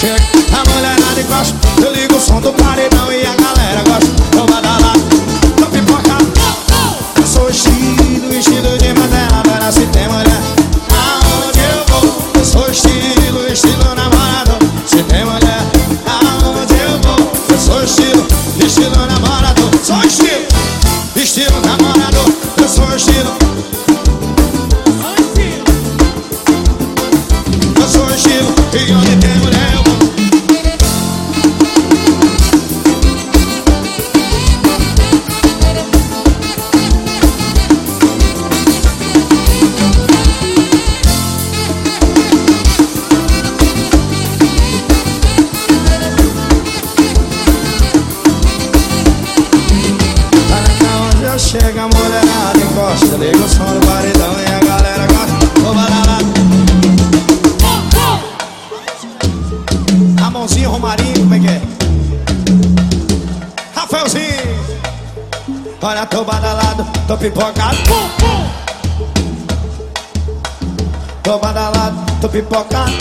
chega, a mulherada encosta. Eu ligo o som do paredão e a galera gosta. Então tô badalado, tô pipoca Eu sou estilo, vestido de matéria Agora se tem mulher, aonde eu vou? Eu sou estilo, estilo namorado. Se tem mulher, aonde eu vou? Eu sou estilo, estilo namorado. Sou estilo, estilo namorado. Eu sou estilo Eu sou estilo encosta Liga o som do paredão e a galera gosta. Ô badalado Ramonzinho, Romarinho, como é que é? Rafaelzinho. Olha, tô badalado, tô pipocado. Tô badalado, tô pipocado.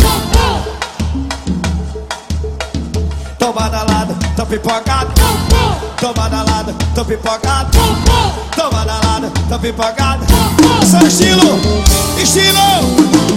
Tô badalado, tô pipocado. Tô badalado, tô pipocado. Tô badalado, tô pipocado Sou estilo, estilo